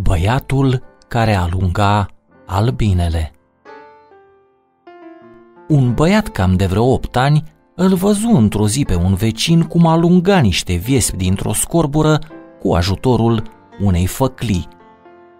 Băiatul care alunga albinele Un băiat cam de vreo opt ani îl văzu într-o zi pe un vecin cum alunga niște viespi dintr-o scorbură cu ajutorul unei făclii.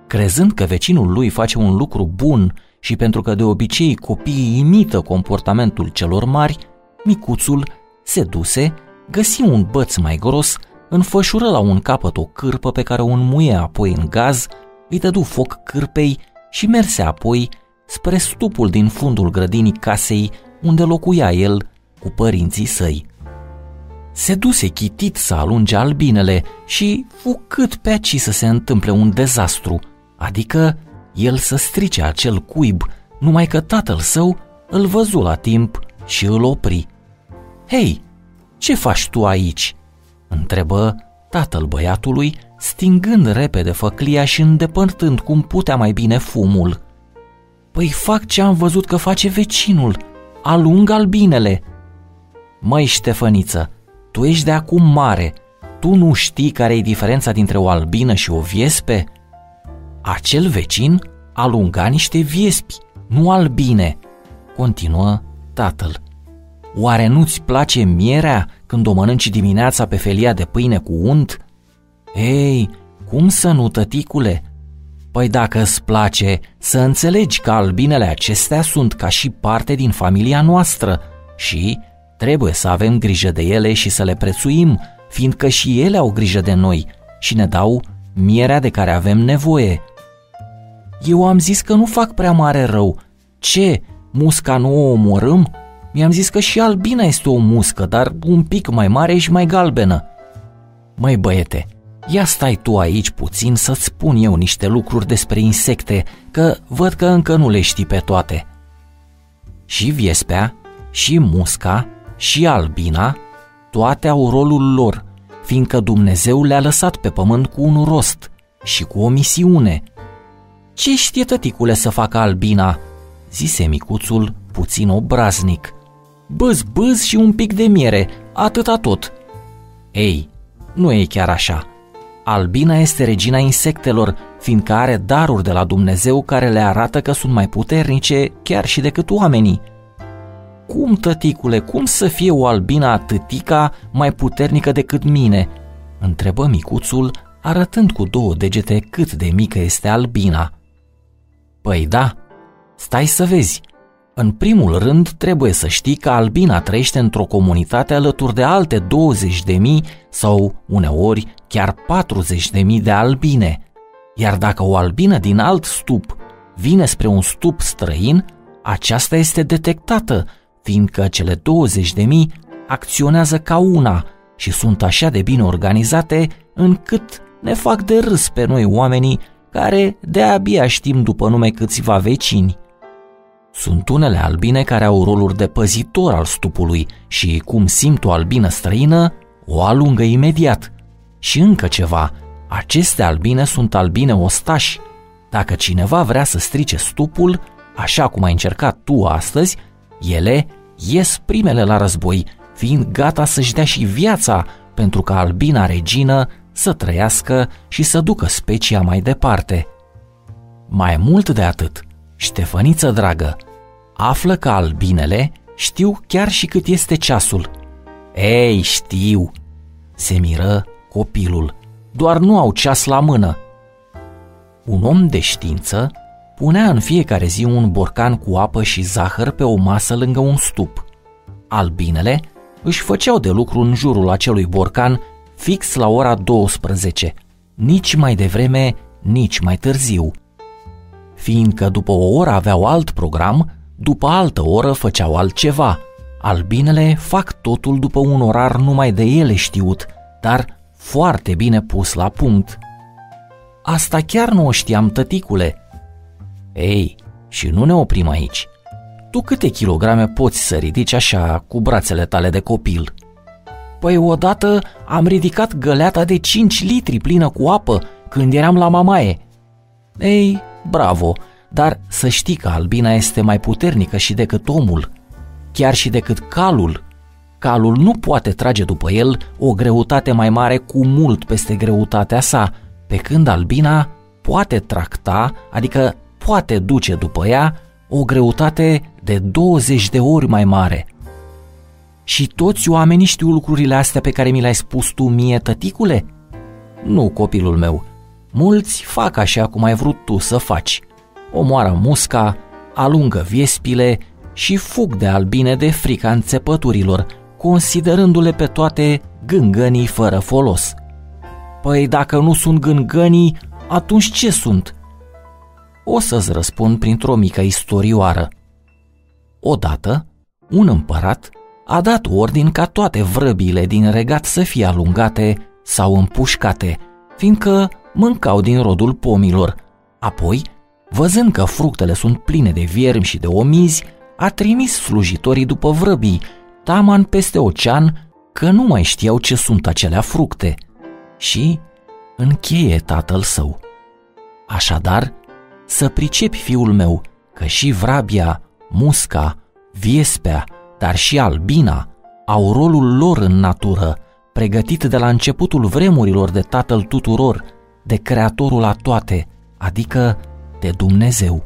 Crezând că vecinul lui face un lucru bun și pentru că de obicei copiii imită comportamentul celor mari, micuțul se duse, găsi un băț mai gros înfășură la un capăt o cârpă pe care o înmuie apoi în gaz, îi dădu foc cârpei și merse apoi spre stupul din fundul grădinii casei unde locuia el cu părinții săi. Se duse chitit să alunge albinele și fu cât pe aci să se întâmple un dezastru, adică el să strice acel cuib, numai că tatăl său îl văzu la timp și îl opri. Hei, ce faci tu aici?" Întrebă tatăl băiatului, stingând repede făclia și îndepărtând cum putea mai bine fumul. Păi fac ce am văzut că face vecinul, alung albinele. Măi, Ștefăniță, tu ești de acum mare, tu nu știi care e diferența dintre o albină și o viespe? Acel vecin alunga niște viespi, nu albine, continuă tatăl. Oare nu-ți place mierea când o mănânci dimineața pe felia de pâine cu unt? Ei, cum să nu, tăticule? Păi dacă îți place, să înțelegi că albinele acestea sunt ca și parte din familia noastră și trebuie să avem grijă de ele și să le prețuim, fiindcă și ele au grijă de noi și ne dau mierea de care avem nevoie. Eu am zis că nu fac prea mare rău. Ce, musca nu o omorâm? Mi-am zis că și albina este o muscă, dar un pic mai mare și mai galbenă. Măi băiete, ia stai tu aici puțin să-ți spun eu niște lucruri despre insecte, că văd că încă nu le știi pe toate. Și viespea, și musca, și albina, toate au rolul lor, fiindcă Dumnezeu le-a lăsat pe pământ cu un rost și cu o misiune. Ce știe tăticule să facă albina?" zise micuțul puțin obraznic bâz, bâz și un pic de miere, atâta tot. Ei, nu e chiar așa. Albina este regina insectelor, fiindcă are daruri de la Dumnezeu care le arată că sunt mai puternice chiar și decât oamenii. Cum, tăticule, cum să fie o albina atâtica mai puternică decât mine? Întrebă micuțul, arătând cu două degete cât de mică este albina. Păi da, stai să vezi, în primul rând, trebuie să știi că albina trăiește într-o comunitate alături de alte 20 de mii sau uneori chiar 40 de mii de albine. Iar dacă o albină din alt stup vine spre un stup străin, aceasta este detectată, fiindcă cele 20 de mii acționează ca una și sunt așa de bine organizate încât ne fac de râs pe noi oamenii care de-abia știm după nume câțiva vecini. Sunt unele albine care au rolul de păzitor al stupului și, cum simt o albină străină, o alungă imediat. Și încă ceva, aceste albine sunt albine ostași. Dacă cineva vrea să strice stupul, așa cum ai încercat tu astăzi, ele ies primele la război, fiind gata să-și dea și viața pentru ca albina regină să trăiască și să ducă specia mai departe. Mai mult de atât, Ștefăniță dragă, află că albinele știu chiar și cât este ceasul. Ei, știu, se miră copilul, doar nu au ceas la mână. Un om de știință punea în fiecare zi un borcan cu apă și zahăr pe o masă lângă un stup. Albinele își făceau de lucru în jurul acelui borcan fix la ora 12, nici mai devreme, nici mai târziu – fiindcă după o oră aveau alt program, după altă oră făceau altceva. Albinele fac totul după un orar numai de ele știut, dar foarte bine pus la punct. Asta chiar nu o știam, tăticule. Ei, și nu ne oprim aici. Tu câte kilograme poți să ridici așa cu brațele tale de copil? Păi odată am ridicat găleata de 5 litri plină cu apă când eram la mamaie. Ei, bravo, dar să știi că albina este mai puternică și decât omul, chiar și decât calul. Calul nu poate trage după el o greutate mai mare cu mult peste greutatea sa, pe când albina poate tracta, adică poate duce după ea, o greutate de 20 de ori mai mare. Și toți oamenii știu lucrurile astea pe care mi le-ai spus tu mie, tăticule? Nu, copilul meu. Mulți fac așa cum ai vrut tu să faci. Omoară musca, alungă viespile și fug de albine de frica înțepăturilor, considerându-le pe toate gângănii fără folos. Păi dacă nu sunt gângănii, atunci ce sunt? O să-ți răspund printr-o mică istorioară. Odată, un împărat a dat ordin ca toate vrăbile din regat să fie alungate sau împușcate, fiindcă mâncau din rodul pomilor. Apoi, văzând că fructele sunt pline de viermi și de omizi, a trimis slujitorii după vrăbii, taman peste ocean, că nu mai știau ce sunt acelea fructe. Și încheie tatăl său. Așadar, să pricepi, fiul meu, că și vrabia, musca, viespea, dar și albina au rolul lor în natură, pregătit de la începutul vremurilor de Tatăl tuturor, de Creatorul a toate, adică de Dumnezeu.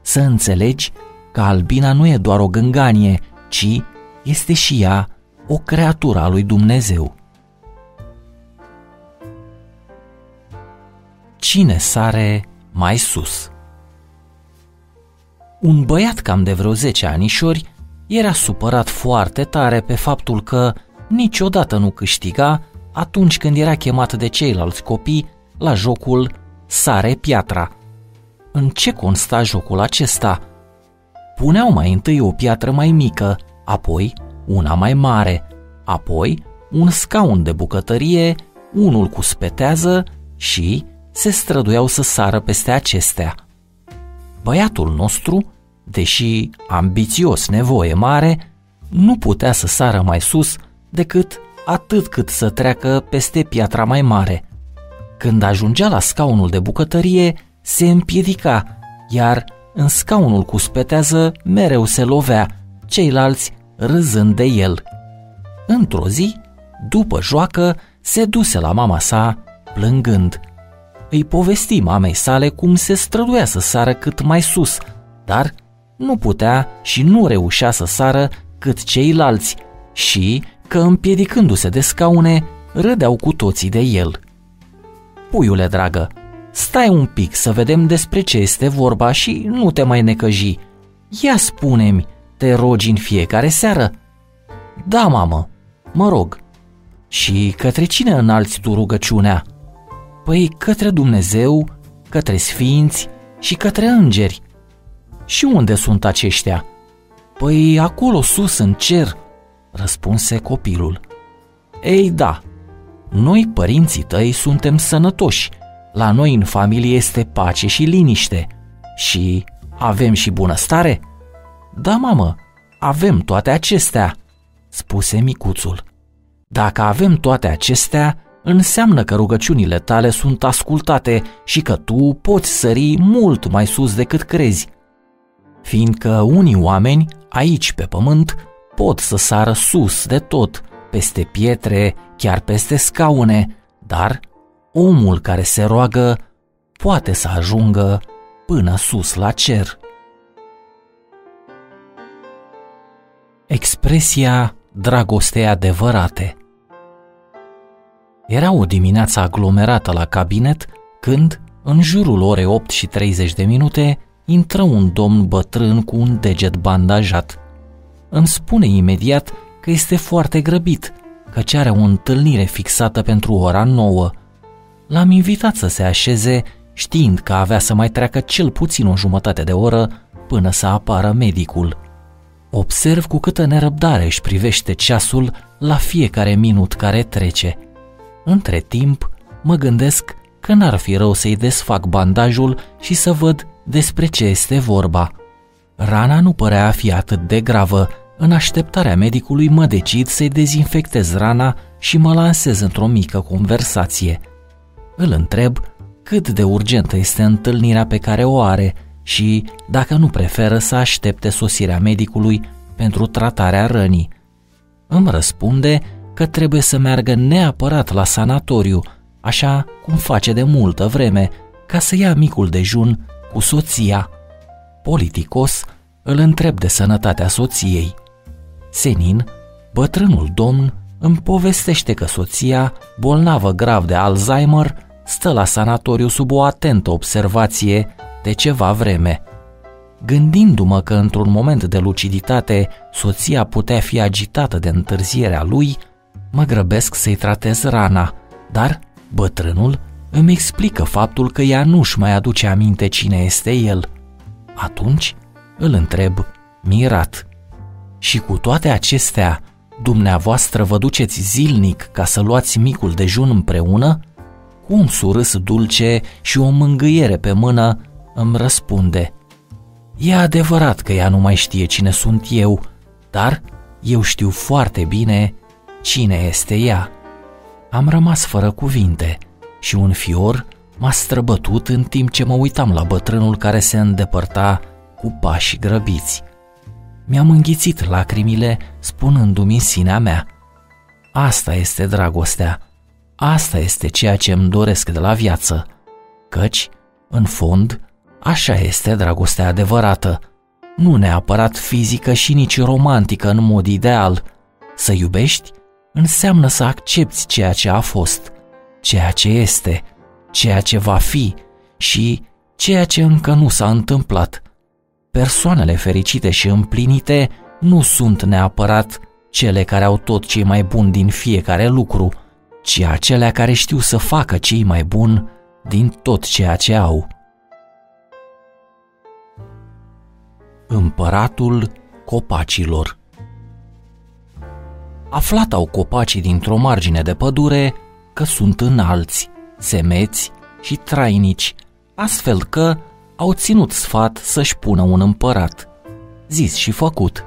Să înțelegi că albina nu e doar o gânganie, ci este și ea o creatură a lui Dumnezeu. Cine sare mai sus? Un băiat cam de vreo 10 anișori era supărat foarte tare pe faptul că niciodată nu câștiga atunci când era chemat de ceilalți copii la jocul Sare Piatra. În ce consta jocul acesta? Puneau mai întâi o piatră mai mică, apoi una mai mare, apoi un scaun de bucătărie, unul cu spetează și se străduiau să sară peste acestea. Băiatul nostru deși ambițios nevoie mare, nu putea să sară mai sus decât atât cât să treacă peste piatra mai mare. Când ajungea la scaunul de bucătărie, se împiedica, iar în scaunul cu spetează mereu se lovea, ceilalți râzând de el. Într-o zi, după joacă, se duse la mama sa, plângând. Îi povesti mamei sale cum se străduia să sară cât mai sus, dar nu putea și nu reușea să sară cât ceilalți și că împiedicându-se de scaune, râdeau cu toții de el. Puiule dragă, stai un pic să vedem despre ce este vorba și nu te mai necăji. Ia spune-mi, te rogi în fiecare seară? Da, mamă, mă rog. Și către cine înalți tu rugăciunea? Păi către Dumnezeu, către sfinți și către îngeri. Și unde sunt aceștia? Păi acolo sus în cer, răspunse copilul. Ei da, noi părinții tăi suntem sănătoși, la noi în familie este pace și liniște și avem și bunăstare? Da, mamă, avem toate acestea, spuse micuțul. Dacă avem toate acestea, înseamnă că rugăciunile tale sunt ascultate și că tu poți sări mult mai sus decât crezi fiindcă unii oameni, aici pe pământ, pot să sară sus de tot, peste pietre, chiar peste scaune, dar omul care se roagă poate să ajungă până sus la cer. Expresia dragostei adevărate Era o dimineață aglomerată la cabinet când, în jurul orei 8 și 30 de minute, intră un domn bătrân cu un deget bandajat. Îmi spune imediat că este foarte grăbit, ce are o întâlnire fixată pentru ora nouă. L-am invitat să se așeze, știind că avea să mai treacă cel puțin o jumătate de oră până să apară medicul. Observ cu câtă nerăbdare își privește ceasul la fiecare minut care trece. Între timp, mă gândesc că n-ar fi rău să-i desfac bandajul și să văd despre ce este vorba. Rana nu părea a fi atât de gravă. În așteptarea medicului mă decid să-i dezinfectez rana și mă lansez într-o mică conversație. Îl întreb cât de urgentă este întâlnirea pe care o are și dacă nu preferă să aștepte sosirea medicului pentru tratarea rănii. Îmi răspunde că trebuie să meargă neapărat la sanatoriu, așa cum face de multă vreme, ca să ia micul dejun cu soția. Politicos îl întreb de sănătatea soției. Senin, bătrânul domn, îmi povestește că soția, bolnavă grav de Alzheimer, stă la sanatoriu sub o atentă observație de ceva vreme. Gândindu-mă că într-un moment de luciditate soția putea fi agitată de întârzierea lui, mă grăbesc să-i tratez rana, dar bătrânul îmi explică faptul că ea nu-și mai aduce aminte cine este el. Atunci îl întreb, mirat. Și cu toate acestea, dumneavoastră vă duceți zilnic ca să luați micul dejun împreună? Cu un surâs dulce și o mângâiere pe mână îmi răspunde. E adevărat că ea nu mai știe cine sunt eu, dar eu știu foarte bine cine este ea. Am rămas fără cuvinte și un fior m-a străbătut în timp ce mă uitam la bătrânul care se îndepărta cu pași grăbiți. Mi-am înghițit lacrimile spunându-mi în sinea mea. Asta este dragostea, asta este ceea ce îmi doresc de la viață, căci, în fond, așa este dragostea adevărată, nu neapărat fizică și nici romantică în mod ideal. Să iubești înseamnă să accepti ceea ce a fost, ceea ce este, ceea ce va fi și ceea ce încă nu s-a întâmplat – Persoanele fericite și împlinite nu sunt neapărat cele care au tot cei mai buni din fiecare lucru, ci acelea care știu să facă cei mai buni din tot ceea ce au. Împăratul copacilor Aflat au copacii dintr-o margine de pădure că sunt înalți, semeți și trainici, astfel că au ținut sfat să-și pună un împărat. Zis și făcut.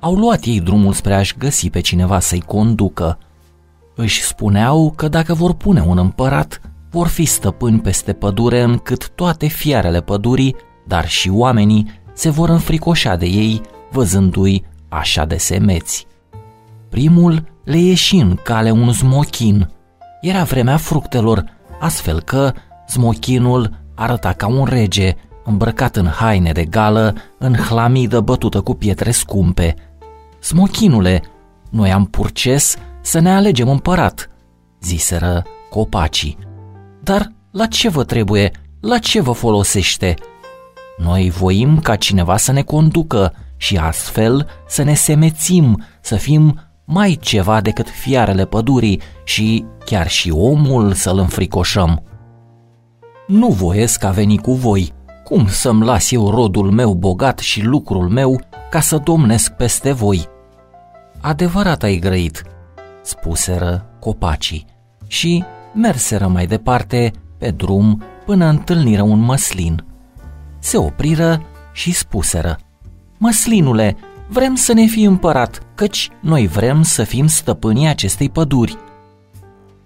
Au luat ei drumul spre a-și găsi pe cineva să-i conducă. Își spuneau că dacă vor pune un împărat, vor fi stăpâni peste pădure încât toate fiarele pădurii, dar și oamenii, se vor înfricoșa de ei, văzându-i așa de semeți. Primul le ieși în cale un smochin. Era vremea fructelor, astfel că smochinul arăta ca un rege îmbrăcat în haine de gală, în hlamidă bătută cu pietre scumpe. Smochinule, noi am purces să ne alegem împărat, ziseră copacii. Dar la ce vă trebuie? La ce vă folosește? Noi voim ca cineva să ne conducă și astfel să ne semețim, să fim mai ceva decât fiarele pădurii și chiar și omul să-l înfricoșăm. Nu voiesc a veni cu voi, cum să-mi las eu rodul meu bogat și lucrul meu ca să domnesc peste voi? Adevărat ai grăit, spuseră copacii și merseră mai departe pe drum până întâlniră un măslin. Se opriră și spuseră, Măslinule, vrem să ne fii împărat, căci noi vrem să fim stăpânii acestei păduri.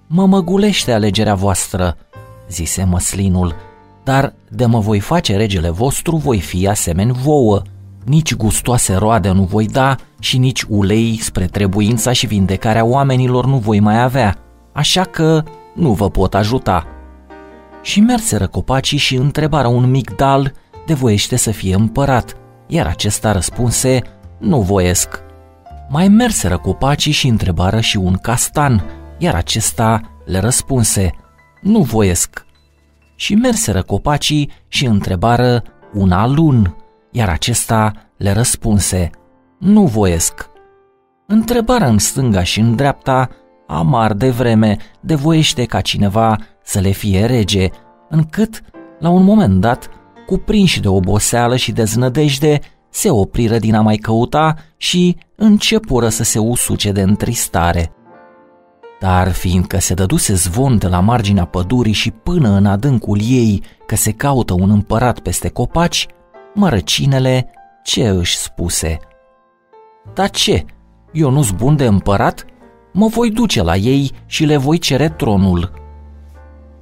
Mă măgulește alegerea voastră, zise măslinul, dar de mă voi face regele vostru, voi fi asemeni vouă. Nici gustoase roade nu voi da și nici ulei spre trebuința și vindecarea oamenilor nu voi mai avea, așa că nu vă pot ajuta. Și merseră copacii și întrebară un mic dal de voiește să fie împărat, iar acesta răspunse, nu voiesc. Mai merseră copacii și întrebară și un castan, iar acesta le răspunse, nu voiesc și merseră copacii și întrebară un alun, iar acesta le răspunse, nu voiesc. Întrebară în stânga și în dreapta, amar de vreme, de voiește ca cineva să le fie rege, încât, la un moment dat, cuprinși de oboseală și de znădejde, se opriră din a mai căuta și începură să se usuce de întristare. Dar fiindcă se dăduse zvon de la marginea pădurii și până în adâncul ei că se caută un împărat peste copaci, mărăcinele ce își spuse? Dar ce? Eu nu-s bun de împărat? Mă voi duce la ei și le voi cere tronul.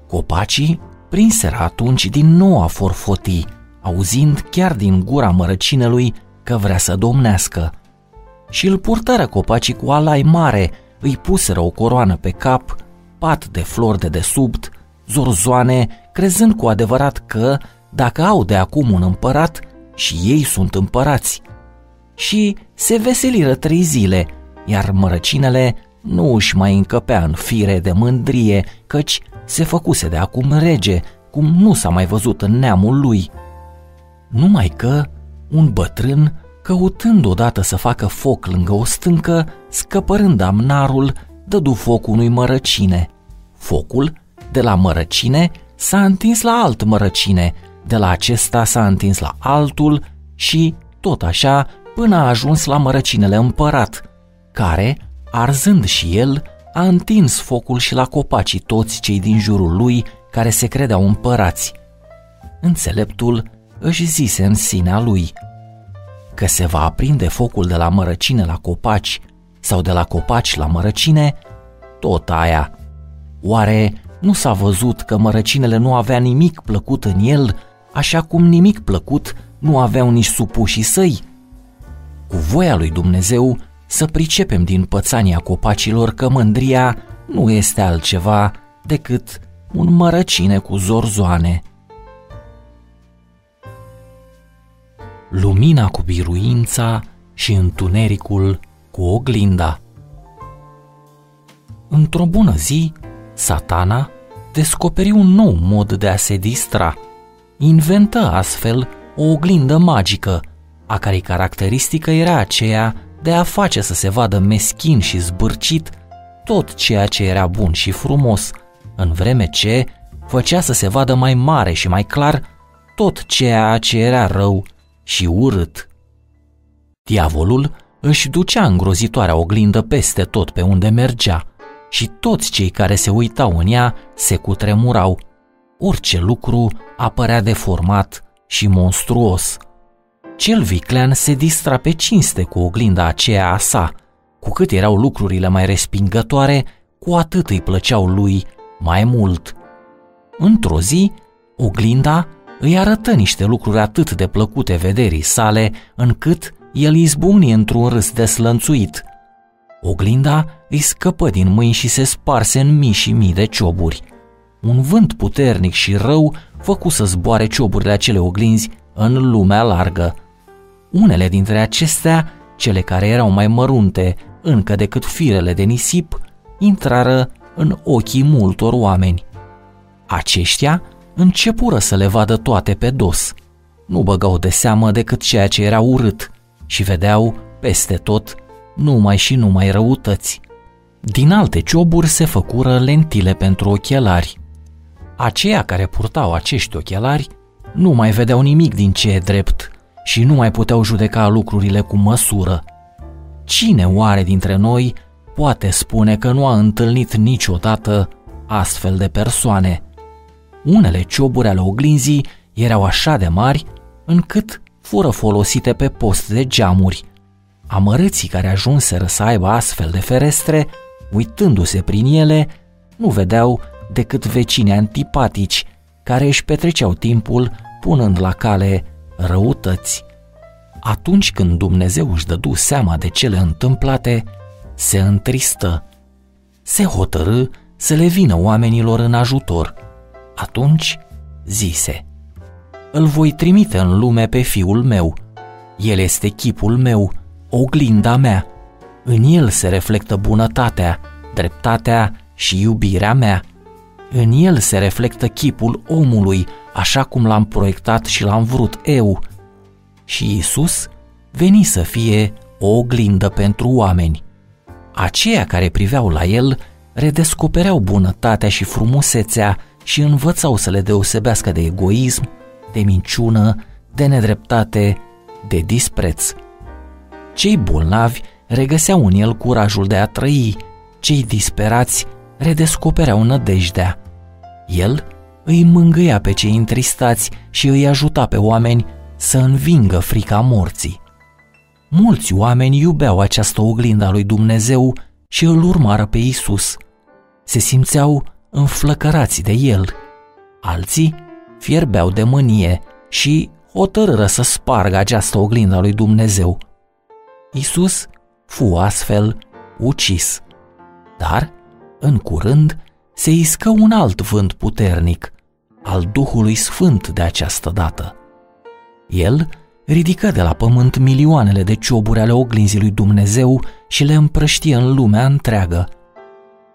Copacii prinseră atunci din nou a forfoti, auzind chiar din gura mărăcinelui că vrea să domnească. Și îl purtară copacii cu alai mare, îi puseră o coroană pe cap, pat de flori de desubt, zorzoane, crezând cu adevărat că, dacă au de acum un împărat, și ei sunt împărați. Și se veseliră trei zile, iar mărăcinele nu își mai încăpea în fire de mândrie, căci se făcuse de acum rege, cum nu s-a mai văzut în neamul lui. Numai că un bătrân, căutând odată să facă foc lângă o stâncă, scăpărând amnarul, dădu foc unui mărăcine. Focul, de la mărăcine, s-a întins la alt mărăcine, de la acesta s-a întins la altul și, tot așa, până a ajuns la mărăcinele împărat, care, arzând și el, a întins focul și la copacii toți cei din jurul lui care se credeau împărați. Înțeleptul își zise în sinea lui că se va aprinde focul de la mărăcine la copaci sau de la copaci la mărăcine, tot aia. Oare nu s-a văzut că mărăcinele nu avea nimic plăcut în el, așa cum nimic plăcut nu aveau nici supușii săi? Cu voia lui Dumnezeu să pricepem din pățania copacilor că mândria nu este altceva decât un mărăcine cu zorzoane. Lumina cu biruința și întunericul cu oglinda. Într-o bună zi, satana descoperi un nou mod de a se distra. Inventă astfel o oglindă magică, a cărei caracteristică era aceea de a face să se vadă meschin și zbârcit tot ceea ce era bun și frumos, în vreme ce făcea să se vadă mai mare și mai clar tot ceea ce era rău și urât. Diavolul își ducea îngrozitoarea oglindă peste tot pe unde mergea și toți cei care se uitau în ea se cutremurau. Orice lucru apărea deformat și monstruos. Cel viclean se distra pe cinste cu oglinda aceea a sa. Cu cât erau lucrurile mai respingătoare, cu atât îi plăceau lui mai mult. Într-o zi, oglinda îi arătă niște lucruri atât de plăcute vederii sale, încât el izbucni într-un râs deslănțuit. Oglinda îi scăpă din mâini și se sparse în mii și mii de cioburi. Un vânt puternic și rău făcu să zboare cioburile acele oglinzi în lumea largă. Unele dintre acestea, cele care erau mai mărunte încă decât firele de nisip, intrară în ochii multor oameni. Aceștia începură să le vadă toate pe dos. Nu băgau de seamă decât ceea ce era urât și vedeau peste tot numai și numai răutăți. Din alte cioburi se făcură lentile pentru ochelari. Aceia care purtau acești ochelari nu mai vedeau nimic din ce e drept și nu mai puteau judeca lucrurile cu măsură. Cine oare dintre noi poate spune că nu a întâlnit niciodată astfel de persoane? Unele cioburi ale oglinzii erau așa de mari încât fură folosite pe post de geamuri. Amărâții care ajunseră să aibă astfel de ferestre, uitându-se prin ele, nu vedeau decât vecini antipatici care își petreceau timpul punând la cale răutăți. Atunci când Dumnezeu își dădu seama de cele întâmplate, se întristă. Se hotărâ să le vină oamenilor în ajutor. Atunci zise, Îl voi trimite în lume pe fiul meu. El este chipul meu, oglinda mea. În el se reflectă bunătatea, dreptatea și iubirea mea. În el se reflectă chipul omului, așa cum l-am proiectat și l-am vrut eu. Și Isus veni să fie o oglindă pentru oameni. Aceia care priveau la el redescopereau bunătatea și frumusețea și învățau să le deosebească de egoism, de minciună, de nedreptate, de dispreț. Cei bolnavi regăseau în el curajul de a trăi, cei disperați redescopereau nădejdea. El îi mângâia pe cei întristați și îi ajuta pe oameni să învingă frica morții. Mulți oameni iubeau această oglindă a lui Dumnezeu și îl urmară pe Isus. Se simțeau înflăcărați de el. Alții fierbeau de mânie și hotărâră să spargă această oglindă a lui Dumnezeu. Isus fu astfel ucis. Dar, în curând, se iscă un alt vânt puternic, al Duhului Sfânt de această dată. El ridică de la pământ milioanele de cioburi ale oglinzii lui Dumnezeu și le împrăștie în lumea întreagă.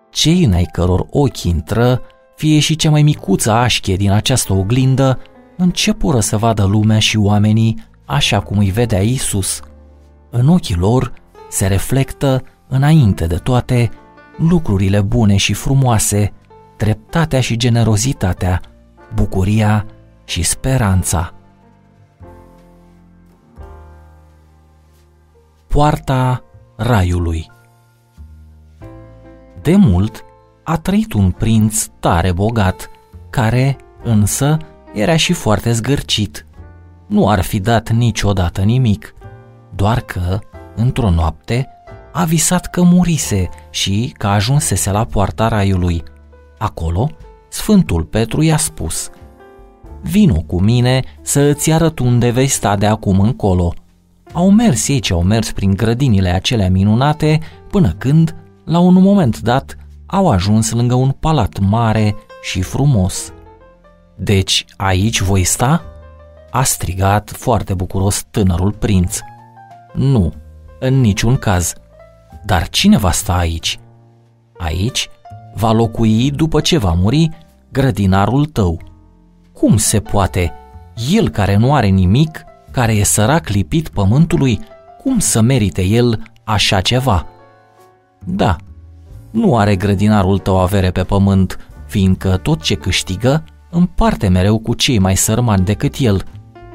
Cei în ai căror ochi intră, fie și cea mai micuță așchie din această oglindă, începură să vadă lumea și oamenii așa cum îi vedea Isus. În ochii lor se reflectă, înainte de toate, lucrurile bune și frumoase, dreptatea și generozitatea, bucuria și speranța. Poarta Raiului De mult a trăit un prinț tare bogat, care, însă, era și foarte zgârcit. Nu ar fi dat niciodată nimic, doar că, într-o noapte, a visat că murise și că ajunsese la poarta raiului. Acolo, Sfântul Petru i-a spus, Vino cu mine să îți arăt unde vei sta de acum încolo. Au mers ei ce au mers prin grădinile acelea minunate până când, la un moment dat, au ajuns lângă un palat mare și frumos. Deci aici voi sta?" a strigat foarte bucuros tânărul prinț. Nu, în niciun caz. Dar cine va sta aici? Aici va locui după ce va muri grădinarul tău. Cum se poate? El care nu are nimic, care e sărac lipit pământului, cum să merite el așa ceva? Da, nu are grădinarul tău avere pe pământ, fiindcă tot ce câștigă împarte mereu cu cei mai sărmani decât el.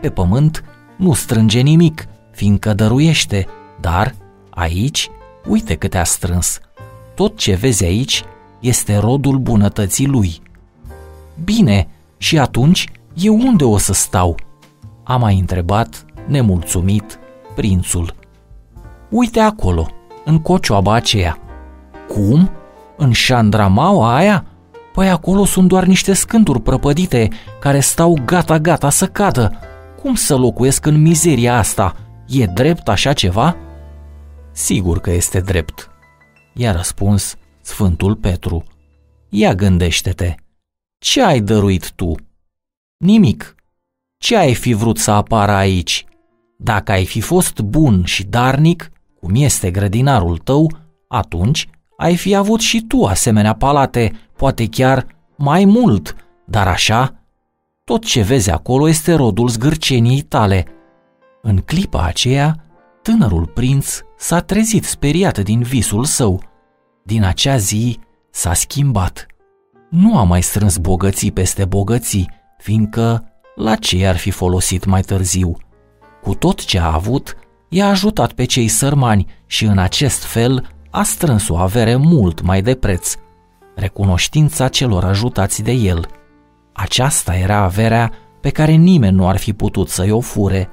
Pe pământ nu strânge nimic, fiindcă dăruiește, dar aici, uite câte a strâns. Tot ce vezi aici este rodul bunătății lui. Bine, și atunci eu unde o să stau? A mai întrebat, nemulțumit, prințul. Uite acolo, în cocioaba aceea. Cum? În șandramaua aia? Păi acolo sunt doar niște scânduri prăpădite care stau gata-gata să cadă. Cum să locuiesc în mizeria asta? E drept așa ceva? Sigur că este drept, i-a răspuns Sfântul Petru. Ia gândește-te, ce ai dăruit tu? Nimic. Ce ai fi vrut să apară aici? Dacă ai fi fost bun și darnic, cum este grădinarul tău, atunci ai fi avut și tu asemenea palate, poate chiar mai mult, dar așa, tot ce vezi acolo este rodul zgârceniei tale. În clipa aceea, tânărul prinț s-a trezit speriat din visul său. Din acea zi s-a schimbat. Nu a mai strâns bogății peste bogății, fiindcă la ce i-ar fi folosit mai târziu? Cu tot ce a avut, i-a ajutat pe cei sărmani și în acest fel a strâns o avere mult mai de preț, recunoștința celor ajutați de el. Aceasta era averea pe care nimeni nu ar fi putut să-i o fure.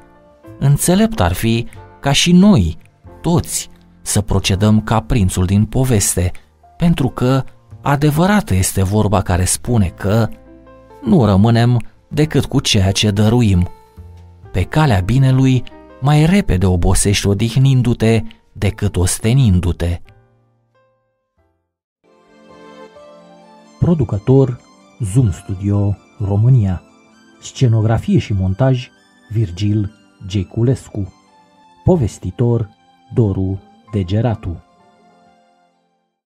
Înțelept ar fi ca și noi, toți, să procedăm ca prințul din poveste, pentru că adevărată este vorba care spune că nu rămânem decât cu ceea ce dăruim. Pe calea binelui mai repede obosești odihnindu-te decât ostenindu-te. Producător Zoom Studio România. Scenografie și montaj Virgil Geculescu. Povestitor Doru Degeratu